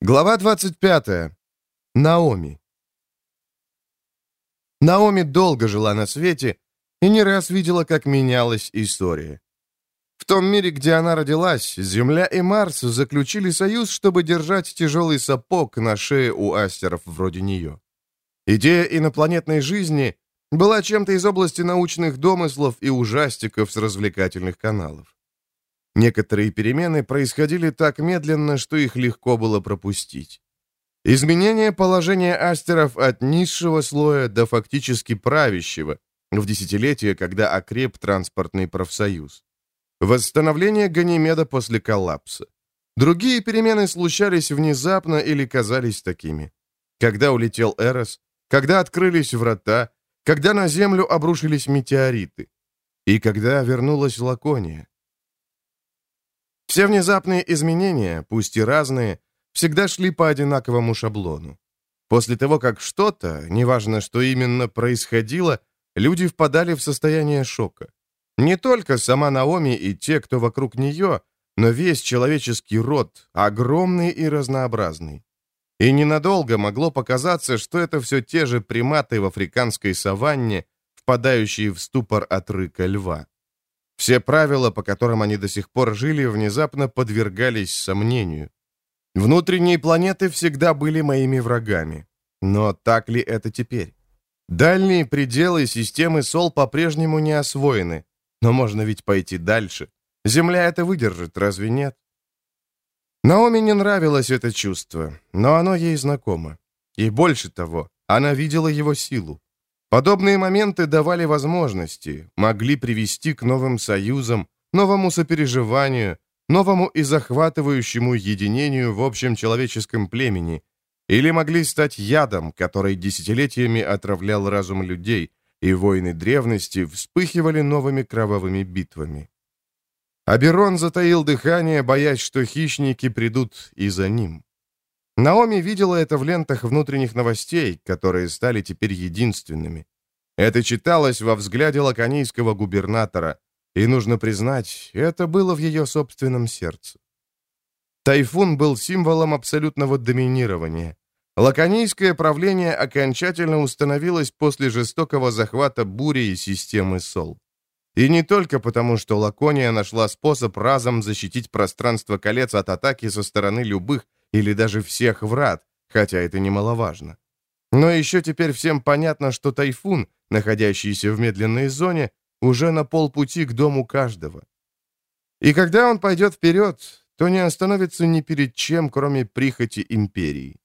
Глава 25. Наоми. Наоми долго жила на свете и не раз видела, как менялась история. В том мире, где она родилась, Земля и Марс заключили союз, чтобы держать тяжелый сапог на шее у астеров вроде нее. Идея инопланетной жизни была чем-то из области научных домыслов и ужастиков с развлекательных каналов. Некоторые перемены происходили так медленно, что их легко было пропустить. Изменение положения астеров от низшего слоя до фактически правящего в десятилетие, когда окреп транспортный профсоюз. Восстановление Ганимеда после коллапса. Другие перемены случались внезапно или казались такими. Когда улетел Эрос, когда открылись врата, когда на Землю обрушились метеориты. И когда вернулась Лакония. Все внезапные изменения, пусть и разные, всегда шли по одинаковому шаблону. После того, как что-то, неважно, что именно происходило, люди впадали в состояние шока. Не только сама Наоми и те, кто вокруг нее, но весь человеческий род, огромный и разнообразный. И ненадолго могло показаться, что это все те же приматы в африканской саванне, впадающие в ступор от рыка льва. Все правила, по которым они до сих пор жили, внезапно подвергались сомнению. Внутренние планеты всегда были моими врагами. Но так ли это теперь? Дальние пределы системы Сол по-прежнему не освоены. Но можно ведь пойти дальше. Земля это выдержит, разве нет? Наоми не нравилось это чувство, но оно ей знакомо. И больше того, она видела его силу. Подобные моменты давали возможности, могли привести к новым союзам, новому сопереживанию, новому и захватывающему единению в общем человеческом племени, или могли стать ядом, который десятилетиями отравлял разум людей, и войны древности вспыхивали новыми кровавыми битвами. Аберон затаил дыхание, боясь, что хищники придут и за ним. Наоми видела это в лентах внутренних новостей, которые стали теперь единственными. Это читалось во взгляде лаконийского губернатора, и, нужно признать, это было в ее собственном сердце. Тайфун был символом абсолютного доминирования. Лаконийское правление окончательно установилось после жестокого захвата бури и системы СОЛ. И не только потому, что Лакония нашла способ разом защитить пространство колец от атаки со стороны любых или даже всех врат, хотя это немаловажно. Но еще теперь всем понятно, что тайфун, находящийся в медленной зоне, уже на полпути к дому каждого. И когда он пойдет вперед, то не остановится ни перед чем, кроме прихоти империи.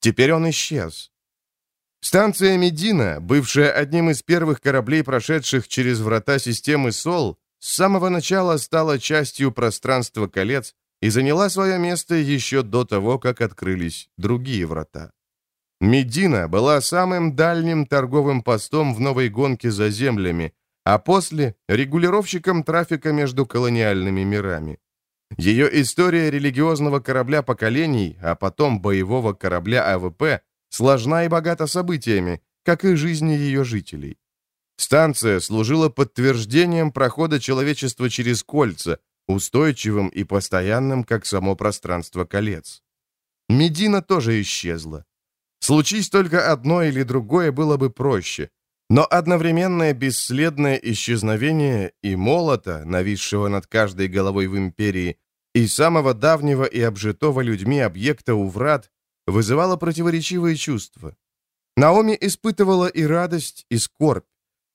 Теперь он исчез. Станция Медина, бывшая одним из первых кораблей, прошедших через врата системы СОЛ, с самого начала стала частью пространства колец, и заняла свое место еще до того, как открылись другие врата. Медина была самым дальним торговым постом в новой гонке за землями, а после — регулировщиком трафика между колониальными мирами. Ее история религиозного корабля поколений, а потом боевого корабля АВП, сложна и богата событиями, как и жизни ее жителей. Станция служила подтверждением прохода человечества через кольца, устойчивым и постоянным, как само пространство колец. Медина тоже исчезла. Случись только одно или другое, было бы проще. Но одновременное бесследное исчезновение и молота, нависшего над каждой головой в империи, и самого давнего и обжитого людьми объекта у врат, вызывало противоречивые чувства. Наоми испытывала и радость, и скорбь.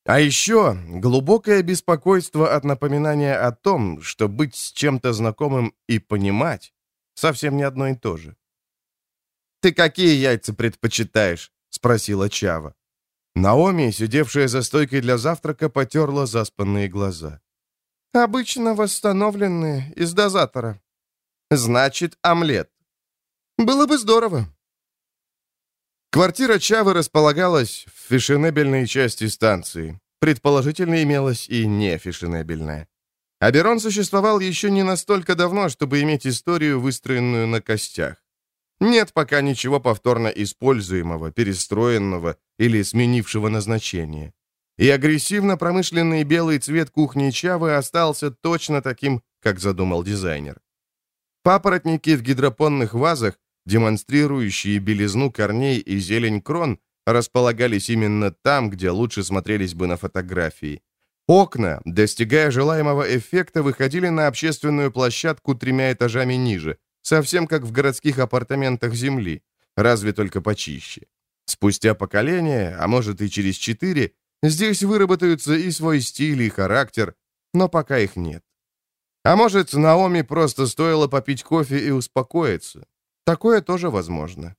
А еще глубокое беспокойство от напоминания о том, что быть с чем-то знакомым и понимать совсем не одно и то же. «Ты какие яйца предпочитаешь?» — спросила Чава. Наоми, сидевшая за стойкой для завтрака, потерла заспанные глаза. «Обычно восстановленные из дозатора». «Значит, омлет». «Было бы здорово», Квартира Чавы располагалась в фешенебельной части станции. Предположительно, имелась и не фешенебельная. Аберон существовал еще не настолько давно, чтобы иметь историю, выстроенную на костях. Нет пока ничего повторно используемого, перестроенного или сменившего назначение. И агрессивно-промышленный белый цвет кухни Чавы остался точно таким, как задумал дизайнер. Папоротники в гидропонных вазах демонстрирующие белизну корней и зелень крон, располагались именно там, где лучше смотрелись бы на фотографии. Окна, достигая желаемого эффекта, выходили на общественную площадку тремя этажами ниже, совсем как в городских апартаментах Земли, разве только почище. Спустя поколение, а может и через четыре, здесь выработаются и свой стиль, и характер, но пока их нет. А может, Наоми просто стоило попить кофе и успокоиться. Такое тоже возможно.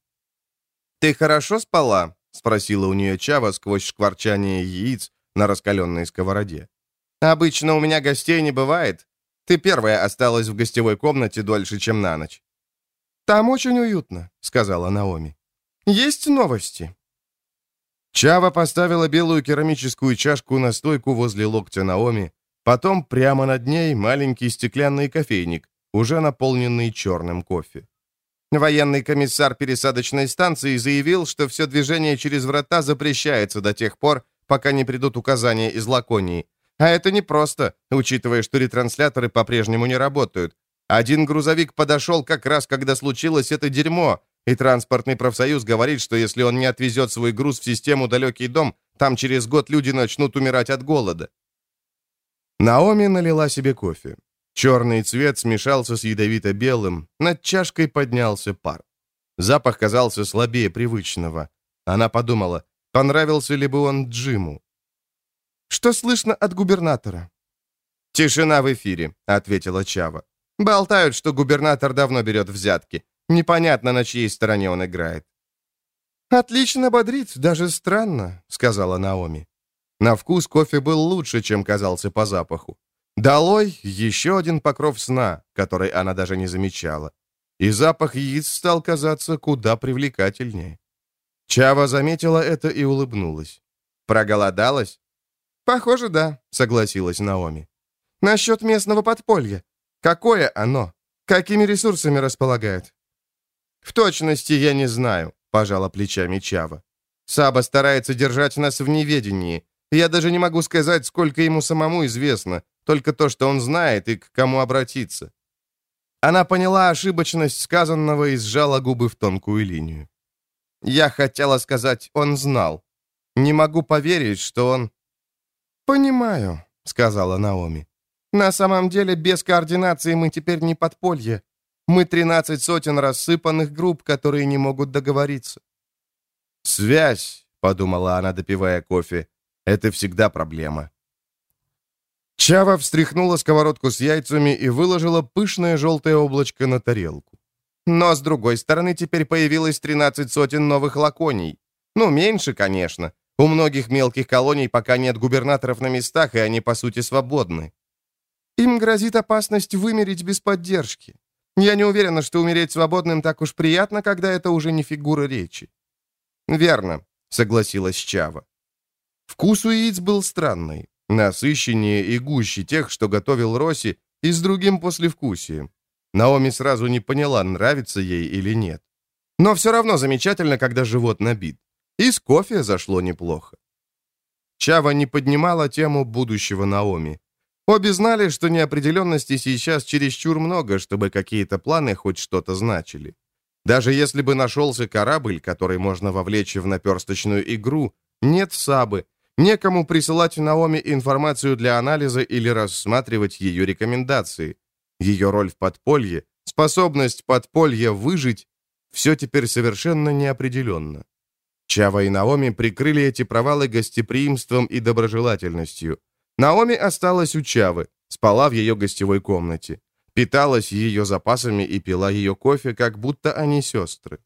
«Ты хорошо спала?» — спросила у нее Чава сквозь шкварчание яиц на раскаленной сковороде. «Обычно у меня гостей не бывает. Ты первая осталась в гостевой комнате дольше, чем на ночь». «Там очень уютно», — сказала Наоми. «Есть новости?» Чава поставила белую керамическую чашку на стойку возле локтя Наоми, потом прямо над ней маленький стеклянный кофейник, уже наполненный черным кофе. Военный комиссар пересадочной станции заявил, что все движение через врата запрещается до тех пор, пока не придут указания из Лаконии. А это непросто, учитывая, что ретрансляторы по-прежнему не работают. Один грузовик подошел как раз, когда случилось это дерьмо, и транспортный профсоюз говорит, что если он не отвезет свой груз в систему «Далекий дом», там через год люди начнут умирать от голода. Наоми налила себе кофе. Черный цвет смешался с ядовито-белым, над чашкой поднялся пар. Запах казался слабее привычного. Она подумала, понравился ли бы он Джиму. «Что слышно от губернатора?» «Тишина в эфире», — ответила Чава. «Болтают, что губернатор давно берет взятки. Непонятно, на чьей стороне он играет». «Отлично бодрит, даже странно», — сказала Наоми. На вкус кофе был лучше, чем казался по запаху. Долой еще один покров сна, который она даже не замечала. И запах яиц стал казаться куда привлекательнее. Чава заметила это и улыбнулась. «Проголодалась?» «Похоже, да», — согласилась Наоми. «Насчет местного подполья. Какое оно? Какими ресурсами располагает?» «В точности я не знаю», — пожала плечами Чава. «Саба старается держать нас в неведении. Я даже не могу сказать, сколько ему самому известно, только то, что он знает и к кому обратиться. Она поняла ошибочность сказанного и сжала губы в тонкую линию. Я хотела сказать, он знал. Не могу поверить, что он... «Понимаю», — сказала Наоми. «На самом деле, без координации мы теперь не подполье. Мы тринадцать сотен рассыпанных групп, которые не могут договориться». «Связь», — подумала она, допивая кофе, — «это всегда проблема». Чава встряхнула сковородку с яйцами и выложила пышное желтое облачко на тарелку. Но, с другой стороны, теперь появилось 13 сотен новых лаконий. Ну, меньше, конечно. У многих мелких колоний пока нет губернаторов на местах, и они, по сути, свободны. Им грозит опасность вымереть без поддержки. Я не уверена, что умереть свободным так уж приятно, когда это уже не фигура речи. Верно, согласилась Чава. Вкус у яиц был странный насыщеннее и гуще тех, что готовил Росси, и с другим послевкусием. Наоми сразу не поняла, нравится ей или нет. Но все равно замечательно, когда живот набит. И с кофе зашло неплохо. Чава не поднимала тему будущего Наоми. Обе знали, что неопределенности сейчас чересчур много, чтобы какие-то планы хоть что-то значили. Даже если бы нашелся корабль, который можно вовлечь в наперсточную игру, нет Сабы, Некому присылать Наоми информацию для анализа или рассматривать ее рекомендации. Ее роль в подполье, способность подполья выжить – все теперь совершенно неопределенно. Чава и Наоми прикрыли эти провалы гостеприимством и доброжелательностью. Наоми осталась у Чавы, спала в ее гостевой комнате, питалась ее запасами и пила ее кофе, как будто они сестры.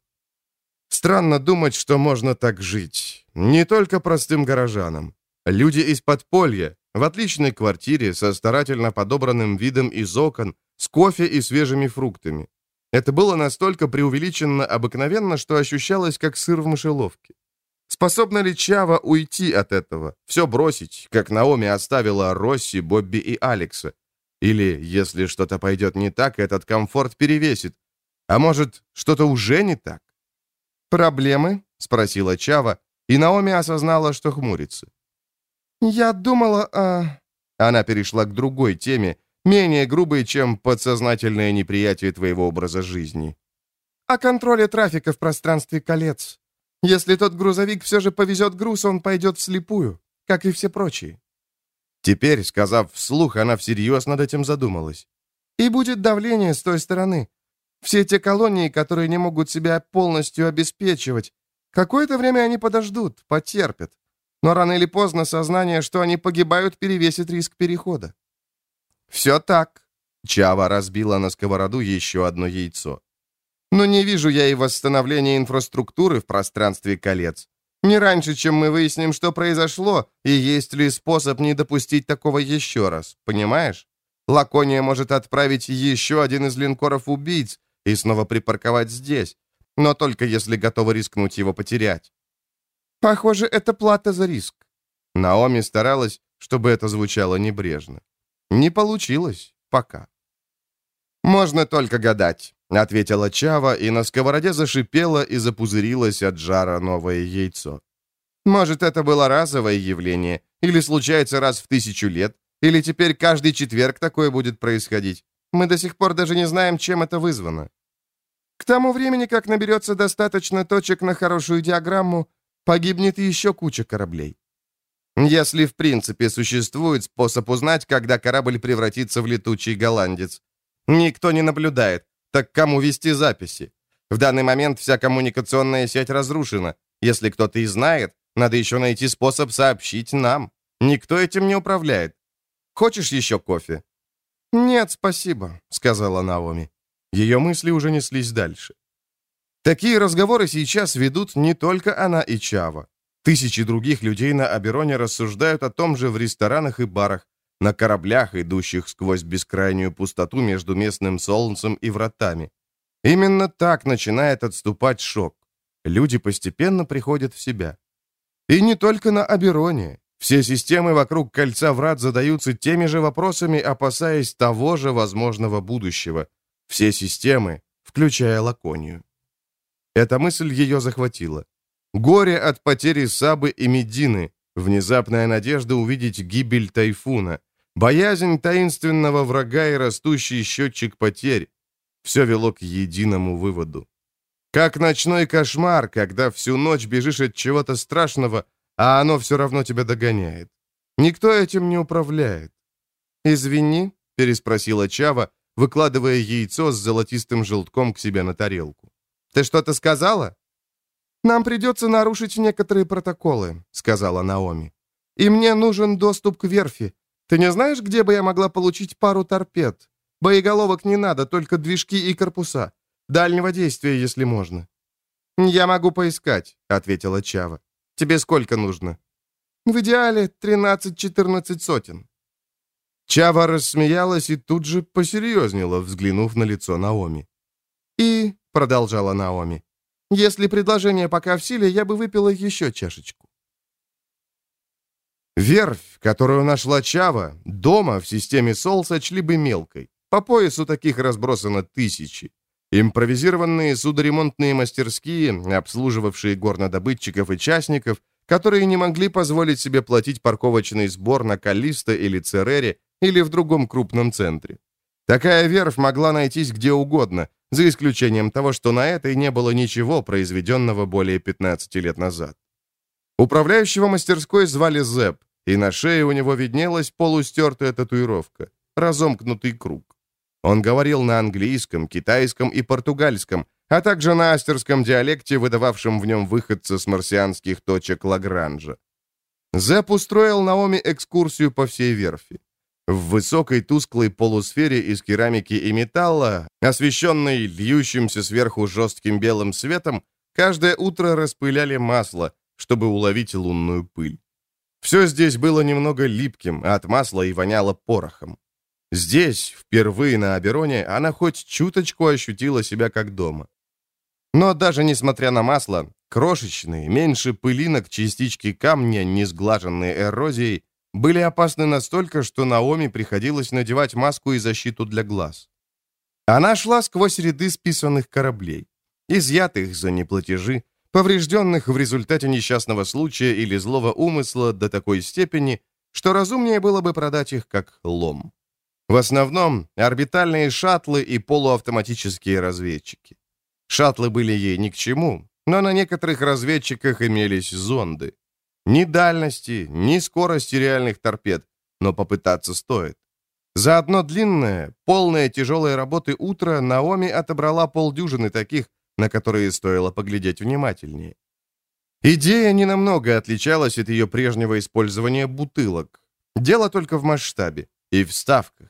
Странно думать, что можно так жить. Не только простым горожанам. Люди из подполья, в отличной квартире, со старательно подобранным видом из окон, с кофе и свежими фруктами. Это было настолько преувеличенно обыкновенно, что ощущалось, как сыр в мышеловке. Способна ли Чава уйти от этого, все бросить, как Наоми оставила Росси, Бобби и Алекса? Или, если что-то пойдет не так, этот комфорт перевесит? А может, что-то уже не так? «Проблемы?» — спросила Чава, и Наоми осознала, что хмурится. «Я думала о...» Она перешла к другой теме, менее грубой, чем подсознательное неприятие твоего образа жизни. о контроле трафика в пространстве колец. Если тот грузовик все же повезет груз, он пойдет вслепую, как и все прочие». Теперь, сказав вслух, она всерьез над этим задумалась. «И будет давление с той стороны. Все те колонии, которые не могут себя полностью обеспечивать, какое-то время они подождут, потерпят. Но рано или поздно сознание, что они погибают, перевесит риск перехода. «Все так», — Чава разбила на сковороду еще одно яйцо. «Но не вижу я и восстановления инфраструктуры в пространстве колец. Не раньше, чем мы выясним, что произошло, и есть ли способ не допустить такого еще раз, понимаешь? Лакония может отправить еще один из линкоров-убийц и снова припарковать здесь, но только если готова рискнуть его потерять. Похоже, это плата за риск. Наоми старалась, чтобы это звучало небрежно. Не получилось пока. «Можно только гадать», — ответила Чава, и на сковороде зашипело и запузырилось от жара новое яйцо. «Может, это было разовое явление, или случается раз в тысячу лет, или теперь каждый четверг такое будет происходить. Мы до сих пор даже не знаем, чем это вызвано. К тому времени, как наберется достаточно точек на хорошую диаграмму, погибнет еще куча кораблей. Если в принципе существует способ узнать, когда корабль превратится в летучий голландец. Никто не наблюдает, так кому вести записи? В данный момент вся коммуникационная сеть разрушена. Если кто-то и знает, надо еще найти способ сообщить нам. Никто этим не управляет. Хочешь еще кофе?» «Нет, спасибо», — сказала Наоми. Ее мысли уже неслись дальше. Такие разговоры сейчас ведут не только она и Чава. Тысячи других людей на Абероне рассуждают о том же в ресторанах и барах, на кораблях, идущих сквозь бескрайнюю пустоту между местным солнцем и вратами. Именно так начинает отступать шок. Люди постепенно приходят в себя. И не только на Абероне. Все системы вокруг кольца врат задаются теми же вопросами, опасаясь того же возможного будущего. Все системы, включая Лаконию. Эта мысль ее захватила. Горе от потери Сабы и Медины, внезапная надежда увидеть гибель Тайфуна, боязнь таинственного врага и растущий счетчик потерь. Все вело к единому выводу. Как ночной кошмар, когда всю ночь бежишь от чего-то страшного, а оно все равно тебя догоняет. Никто этим не управляет. «Извини», — переспросила Чава, выкладывая яйцо с золотистым желтком к себе на тарелку. «Ты что-то сказала?» «Нам придется нарушить некоторые протоколы», — сказала Наоми. «И мне нужен доступ к верфи. Ты не знаешь, где бы я могла получить пару торпед? Боеголовок не надо, только движки и корпуса. Дальнего действия, если можно». «Я могу поискать», — ответила Чава. «Тебе сколько нужно?» «В идеале 13-14 сотен». Чава рассмеялась и тут же посерьезнела, взглянув на лицо Наоми. «И», — продолжала Наоми, «если предложение пока в силе, я бы выпила еще чашечку». Верфь, которую нашла Чава, дома в системе Сол сочли бы мелкой. По поясу таких разбросано тысячи. Импровизированные судоремонтные мастерские, обслуживавшие горнодобытчиков и частников, которые не могли позволить себе платить парковочный сбор на Каллисто или Церере, или в другом крупном центре. Такая верфь могла найтись где угодно, за исключением того, что на этой не было ничего, произведенного более 15 лет назад. Управляющего мастерской звали Зэп, и на шее у него виднелась полустертая татуировка, разомкнутый круг. Он говорил на английском, китайском и португальском, а также на астерском диалекте, выдававшем в нем выходца с марсианских точек Лагранжа. Зэп устроил Наоми экскурсию по всей верфи. В высокой тусклой полусфере из керамики и металла, освещенной льющимся сверху жестким белым светом, каждое утро распыляли масло, чтобы уловить лунную пыль. Все здесь было немного липким, от масла и воняло порохом. Здесь, впервые на Абероне, она хоть чуточку ощутила себя как дома. Но даже несмотря на масло, крошечные, меньше пылинок частички камня, не сглаженные эрозией, были опасны настолько, что Наоми приходилось надевать маску и защиту для глаз. Она шла сквозь ряды списанных кораблей, изъятых за неплатежи, поврежденных в результате несчастного случая или злого умысла до такой степени, что разумнее было бы продать их как лом. В основном орбитальные шаттлы и полуавтоматические разведчики. Шаттлы были ей ни к чему, но на некоторых разведчиках имелись зонды. Ни дальности, ни скорости реальных торпед, но попытаться стоит. За одно длинное, полное тяжелой работы утро Наоми отобрала полдюжины таких, на которые стоило поглядеть внимательнее. Идея ненамного отличалась от ее прежнего использования бутылок. Дело только в масштабе и в ставках.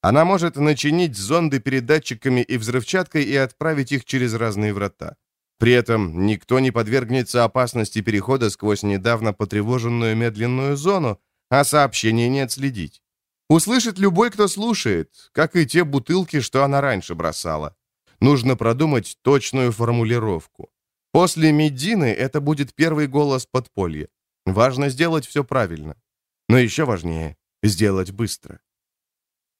Она может начинить зонды передатчиками и взрывчаткой и отправить их через разные врата. При этом никто не подвергнется опасности перехода сквозь недавно потревоженную медленную зону, а сообщение не отследить. Услышит любой, кто слушает, как и те бутылки, что она раньше бросала. Нужно продумать точную формулировку. После Медины это будет первый голос подполья. Важно сделать все правильно. Но еще важнее — сделать быстро.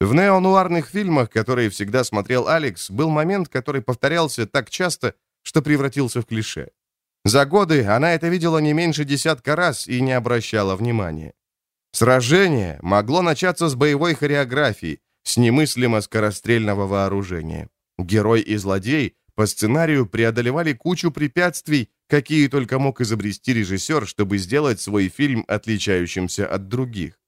В неонуарных фильмах, которые всегда смотрел Алекс, был момент, который повторялся так часто, что превратился в клише. За годы она это видела не меньше десятка раз и не обращала внимания. Сражение могло начаться с боевой хореографии, с немыслимо скорострельного вооружения. Герой и злодей по сценарию преодолевали кучу препятствий, какие только мог изобрести режиссер, чтобы сделать свой фильм отличающимся от других.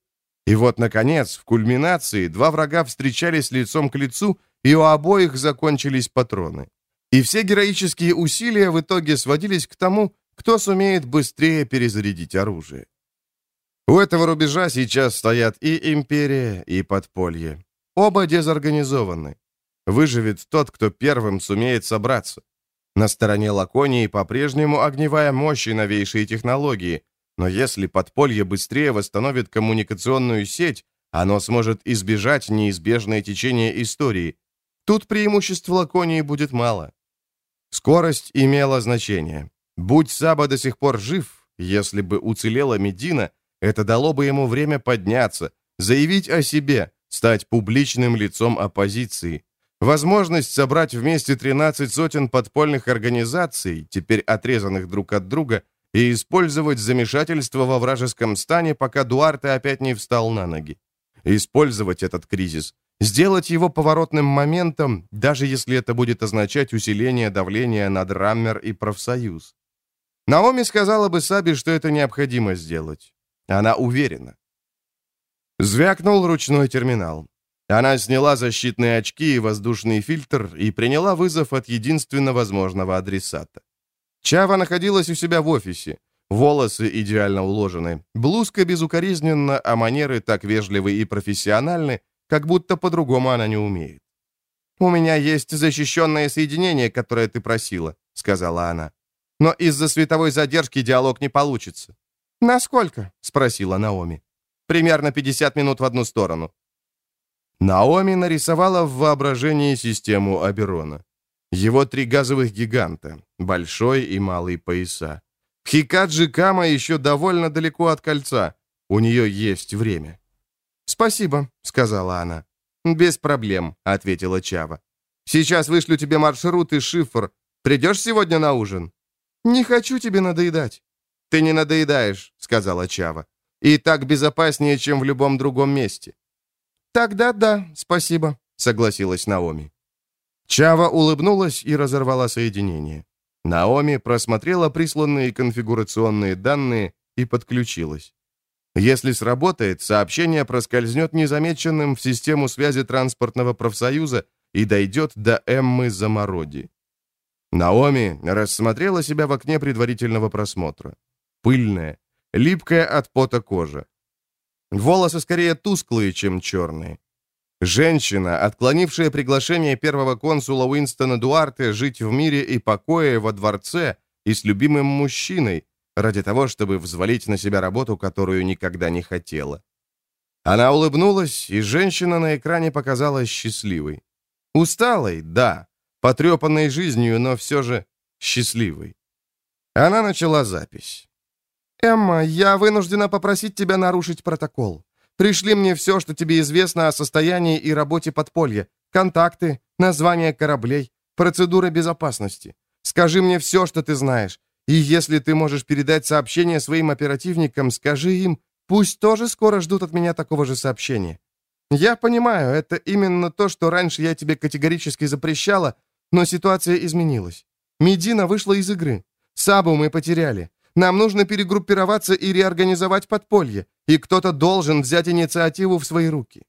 И вот, наконец, в кульминации два врага встречались лицом к лицу, и у обоих закончились патроны. И все героические усилия в итоге сводились к тому, кто сумеет быстрее перезарядить оружие. У этого рубежа сейчас стоят и империя, и подполье. Оба дезорганизованы. Выживет тот, кто первым сумеет собраться. На стороне Лаконии по-прежнему огневая мощь и новейшие технологии, но если подполье быстрее восстановит коммуникационную сеть, оно сможет избежать неизбежное течение истории. Тут преимуществ Лаконии будет мало. Скорость имела значение. Будь Саба до сих пор жив, если бы уцелела Медина, это дало бы ему время подняться, заявить о себе, стать публичным лицом оппозиции. Возможность собрать вместе 13 сотен подпольных организаций, теперь отрезанных друг от друга, и использовать замешательство во вражеском стане, пока Дуарте опять не встал на ноги. Использовать этот кризис, сделать его поворотным моментом, даже если это будет означать усиление давления на Драммер и профсоюз. Наоми сказала бы Саби, что это необходимо сделать. Она уверена. Звякнул ручной терминал. Она сняла защитные очки и воздушный фильтр и приняла вызов от единственно возможного адресата. Чава находилась у себя в офисе. Волосы идеально уложены, блузка безукоризненна, а манеры так вежливы и профессиональны, как будто по-другому она не умеет. «У меня есть защищенное соединение, которое ты просила», — сказала она. «Но из-за световой задержки диалог не получится». «Насколько?» — спросила Наоми. «Примерно 50 минут в одну сторону». Наоми нарисовала в воображении систему Аберона. Его три газовых гиганта, большой и малый пояса. Хикаджи Кама еще довольно далеко от кольца. У нее есть время. «Спасибо», — сказала она. «Без проблем», — ответила Чава. «Сейчас вышлю тебе маршрут и шифр. Придешь сегодня на ужин?» «Не хочу тебе надоедать». «Ты не надоедаешь», — сказала Чава. «И так безопаснее, чем в любом другом месте». «Тогда да, спасибо», — согласилась Наоми. Чава улыбнулась и разорвала соединение. Наоми просмотрела присланные конфигурационные данные и подключилась. Если сработает, сообщение проскользнет незамеченным в систему связи транспортного профсоюза и дойдет до Эммы Замороди. Наоми рассмотрела себя в окне предварительного просмотра. Пыльная, липкая от пота кожа. Волосы скорее тусклые, чем черные. Женщина, отклонившая приглашение первого консула Уинстона Дуарте жить в мире и покое во дворце и с любимым мужчиной, ради того, чтобы взвалить на себя работу, которую никогда не хотела. Она улыбнулась, и женщина на экране показалась счастливой. Усталой, да, потрепанной жизнью, но все же счастливой. Она начала запись. «Эмма, я вынуждена попросить тебя нарушить протокол. Пришли мне все, что тебе известно о состоянии и работе подполья. Контакты, названия кораблей, процедура безопасности. Скажи мне все, что ты знаешь. И если ты можешь передать сообщение своим оперативникам, скажи им, пусть тоже скоро ждут от меня такого же сообщения. Я понимаю, это именно то, что раньше я тебе категорически запрещала, но ситуация изменилась. Медина вышла из игры. Сабу мы потеряли. Нам нужно перегруппироваться и реорганизовать подполье, и кто-то должен взять инициативу в свои руки».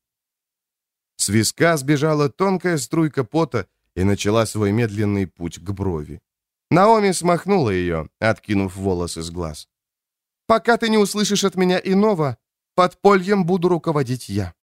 С виска сбежала тонкая струйка пота и начала свой медленный путь к брови. Наоми смахнула ее, откинув волосы с глаз. «Пока ты не услышишь от меня иного, подпольем буду руководить я».